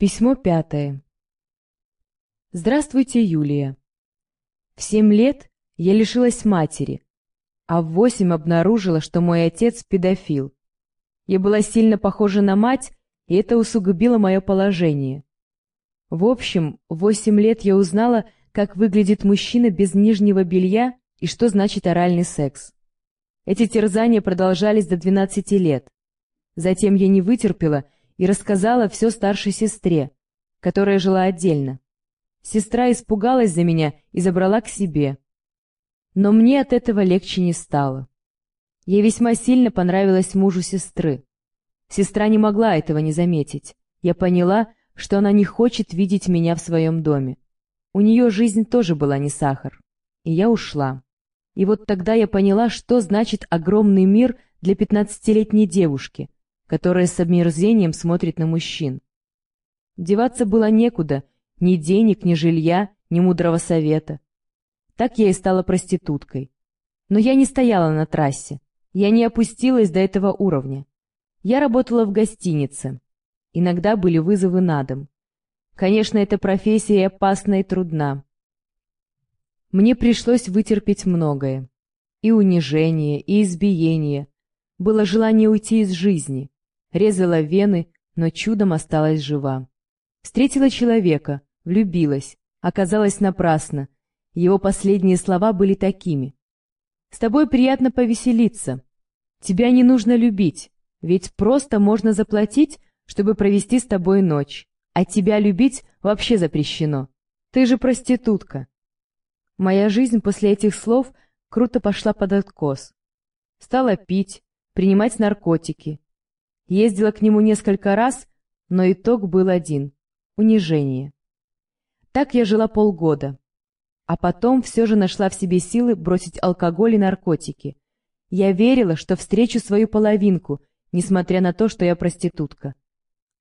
Письмо пятое. Здравствуйте, Юлия. В семь лет я лишилась матери, а в восемь обнаружила, что мой отец педофил. Я была сильно похожа на мать, и это усугубило мое положение. В общем, в восемь лет я узнала, как выглядит мужчина без нижнего белья и что значит оральный секс. Эти терзания продолжались до 12 лет. Затем я не вытерпела и рассказала все старшей сестре, которая жила отдельно. Сестра испугалась за меня и забрала к себе. Но мне от этого легче не стало. Я весьма сильно понравилась мужу сестры. Сестра не могла этого не заметить. Я поняла, что она не хочет видеть меня в своем доме. У нее жизнь тоже была не сахар. И я ушла. И вот тогда я поняла, что значит огромный мир для пятнадцатилетней девушки — которая с обмерзением смотрит на мужчин. Деваться было некуда, ни денег, ни жилья, ни мудрого совета. Так я и стала проституткой. Но я не стояла на трассе, я не опустилась до этого уровня. Я работала в гостинице. Иногда были вызовы на дом. Конечно, эта профессия опасна и трудна. Мне пришлось вытерпеть многое. И унижение, и избиение. Было желание уйти из жизни резала вены, но чудом осталась жива. Встретила человека, влюбилась, оказалось напрасно. Его последние слова были такими. «С тобой приятно повеселиться. Тебя не нужно любить, ведь просто можно заплатить, чтобы провести с тобой ночь, а тебя любить вообще запрещено. Ты же проститутка». Моя жизнь после этих слов круто пошла под откос. Стала пить, принимать наркотики, Ездила к нему несколько раз, но итог был один — унижение. Так я жила полгода. А потом все же нашла в себе силы бросить алкоголь и наркотики. Я верила, что встречу свою половинку, несмотря на то, что я проститутка.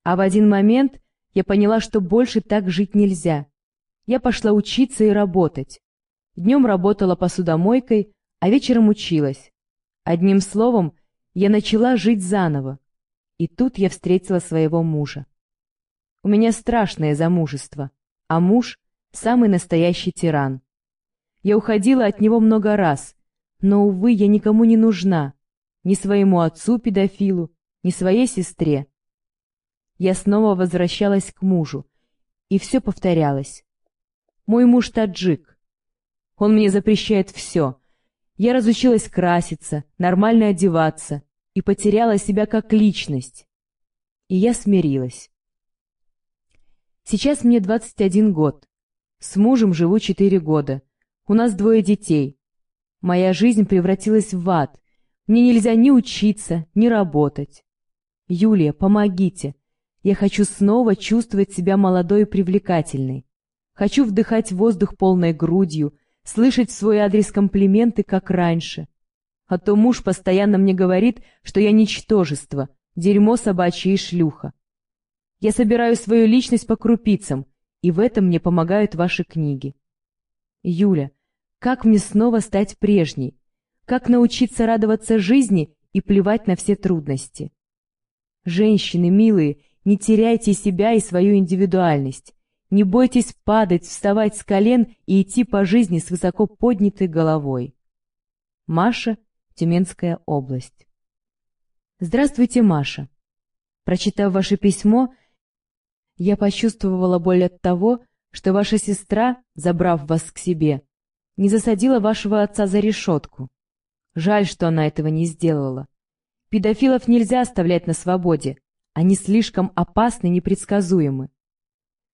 А в один момент я поняла, что больше так жить нельзя. Я пошла учиться и работать. Днем работала посудомойкой, а вечером училась. Одним словом, я начала жить заново. И тут я встретила своего мужа. У меня страшное замужество, а муж — самый настоящий тиран. Я уходила от него много раз, но, увы, я никому не нужна, ни своему отцу-педофилу, ни своей сестре. Я снова возвращалась к мужу, и все повторялось. Мой муж таджик. Он мне запрещает все. Я разучилась краситься, нормально одеваться, и потеряла себя как личность. И я смирилась. Сейчас мне 21 год. С мужем живу 4 года. У нас двое детей. Моя жизнь превратилась в ад. Мне нельзя ни учиться, ни работать. Юлия, помогите. Я хочу снова чувствовать себя молодой и привлекательной. Хочу вдыхать воздух полной грудью, слышать в свой адрес комплименты, как раньше. А то муж постоянно мне говорит, что я ничтожество, дерьмо собачье и шлюха. Я собираю свою личность по крупицам, и в этом мне помогают ваши книги. Юля, как мне снова стать прежней? Как научиться радоваться жизни и плевать на все трудности? Женщины, милые, не теряйте себя и свою индивидуальность. Не бойтесь падать, вставать с колен и идти по жизни с высоко поднятой головой. Маша Тюменская область. Здравствуйте, Маша. Прочитав ваше письмо, я почувствовала боль от того, что ваша сестра, забрав вас к себе, не засадила вашего отца за решетку. Жаль, что она этого не сделала. Педофилов нельзя оставлять на свободе. Они слишком опасны и непредсказуемы.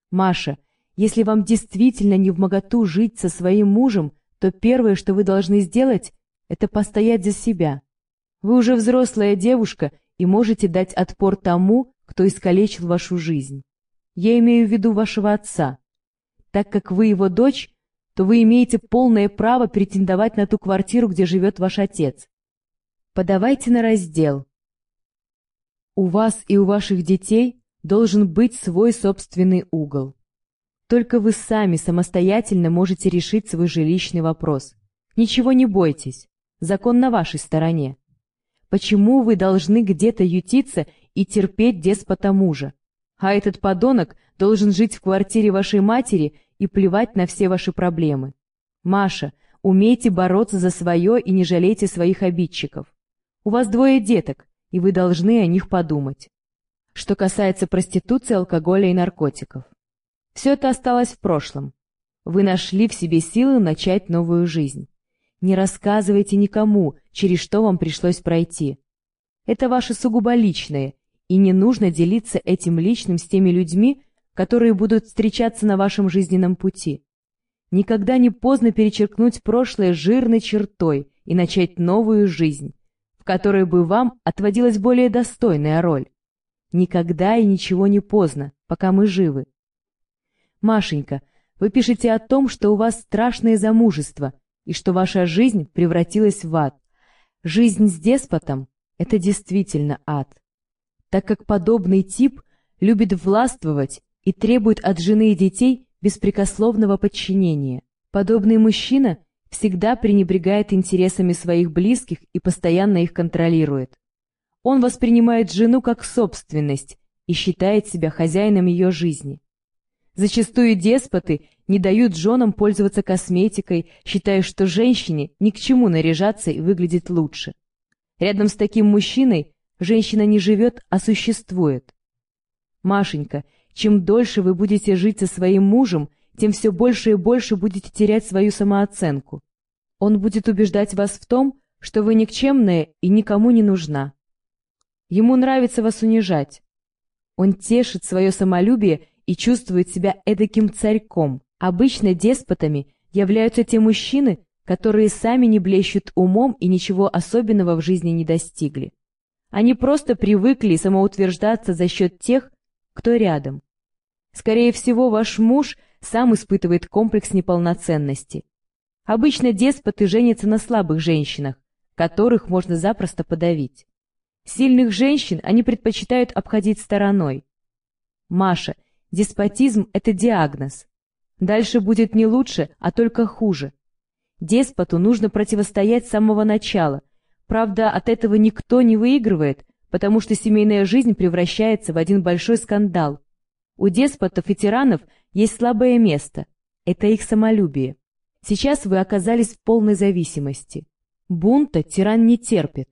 Маша, если вам действительно не в моготу жить со своим мужем, то первое, что вы должны сделать, это постоять за себя. Вы уже взрослая девушка и можете дать отпор тому, кто искалечил вашу жизнь. Я имею в виду вашего отца. Так как вы его дочь, то вы имеете полное право претендовать на ту квартиру, где живет ваш отец. Подавайте на раздел. У вас и у ваших детей должен быть свой собственный угол. Только вы сами самостоятельно можете решить свой жилищный вопрос. Ничего не бойтесь. Закон на вашей стороне. Почему вы должны где-то ютиться и терпеть деспота мужа? А этот подонок должен жить в квартире вашей матери и плевать на все ваши проблемы. Маша, умейте бороться за свое и не жалейте своих обидчиков. У вас двое деток, и вы должны о них подумать. Что касается проституции, алкоголя и наркотиков. Все это осталось в прошлом. Вы нашли в себе силы начать новую жизнь. Не рассказывайте никому, через что вам пришлось пройти. Это ваше сугубо личное, и не нужно делиться этим личным с теми людьми, которые будут встречаться на вашем жизненном пути. Никогда не поздно перечеркнуть прошлое жирной чертой и начать новую жизнь, в которой бы вам отводилась более достойная роль. Никогда и ничего не поздно, пока мы живы. Машенька, вы пишете о том, что у вас страшное замужество и что ваша жизнь превратилась в ад. Жизнь с деспотом — это действительно ад, так как подобный тип любит властвовать и требует от жены и детей беспрекословного подчинения. Подобный мужчина всегда пренебрегает интересами своих близких и постоянно их контролирует. Он воспринимает жену как собственность и считает себя хозяином ее жизни. Зачастую деспоты не дают женам пользоваться косметикой, считая, что женщине ни к чему наряжаться и выглядеть лучше. Рядом с таким мужчиной женщина не живет, а существует. Машенька, чем дольше вы будете жить со своим мужем, тем все больше и больше будете терять свою самооценку. Он будет убеждать вас в том, что вы никчемная и никому не нужна. Ему нравится вас унижать. Он тешит свое самолюбие и чувствует себя эдаким царьком. Обычно деспотами являются те мужчины, которые сами не блещут умом и ничего особенного в жизни не достигли. Они просто привыкли самоутверждаться за счет тех, кто рядом. Скорее всего, ваш муж сам испытывает комплекс неполноценности. Обычно деспоты женятся на слабых женщинах, которых можно запросто подавить. Сильных женщин они предпочитают обходить стороной. Маша, деспотизм – это диагноз. Дальше будет не лучше, а только хуже. Деспоту нужно противостоять с самого начала. Правда, от этого никто не выигрывает, потому что семейная жизнь превращается в один большой скандал, у деспотов и тиранов есть слабое место – это их самолюбие. Сейчас вы оказались в полной зависимости. Бунта тиран не терпит.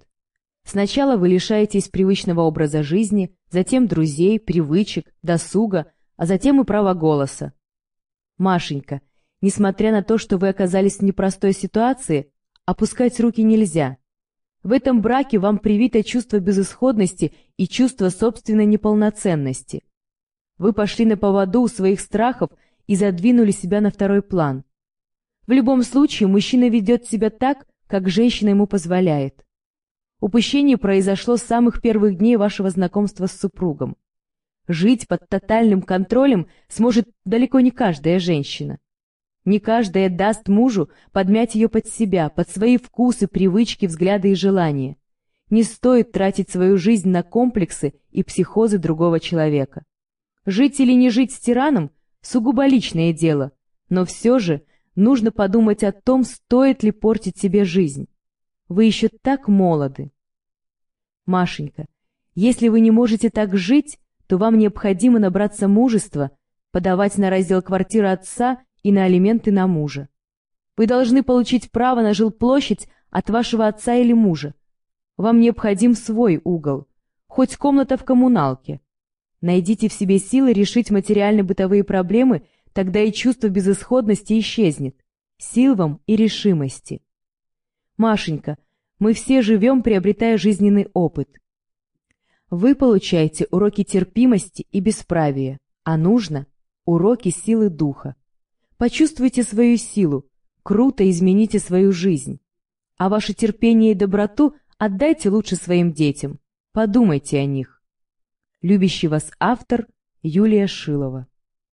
Сначала вы лишаетесь привычного образа жизни, затем друзей, привычек, досуга, а затем и права голоса. Машенька, несмотря на то, что вы оказались в непростой ситуации, опускать руки нельзя. В этом браке вам привито чувство безысходности и чувство собственной неполноценности. Вы пошли на поводу у своих страхов и задвинули себя на второй план. В любом случае, мужчина ведет себя так, как женщина ему позволяет. Упущение произошло с самых первых дней вашего знакомства с супругом. Жить под тотальным контролем сможет далеко не каждая женщина. Не каждая даст мужу подмять ее под себя, под свои вкусы, привычки, взгляды и желания. Не стоит тратить свою жизнь на комплексы и психозы другого человека. Жить или не жить с тираном – сугубо личное дело, но все же нужно подумать о том, стоит ли портить себе жизнь. Вы еще так молоды. Машенька, если вы не можете так жить, то вам необходимо набраться мужества, подавать на раздел квартиры отца и на алименты на мужа. Вы должны получить право на жилплощадь от вашего отца или мужа. Вам необходим свой угол, хоть комната в коммуналке. Найдите в себе силы решить материально-бытовые проблемы, тогда и чувство безысходности исчезнет. Сил вам и решимости. Машенька, мы все живем, приобретая жизненный опыт. Вы получаете уроки терпимости и бесправия, а нужно – уроки силы духа. Почувствуйте свою силу, круто измените свою жизнь. А ваше терпение и доброту отдайте лучше своим детям. Подумайте о них. Любящий вас автор Юлия Шилова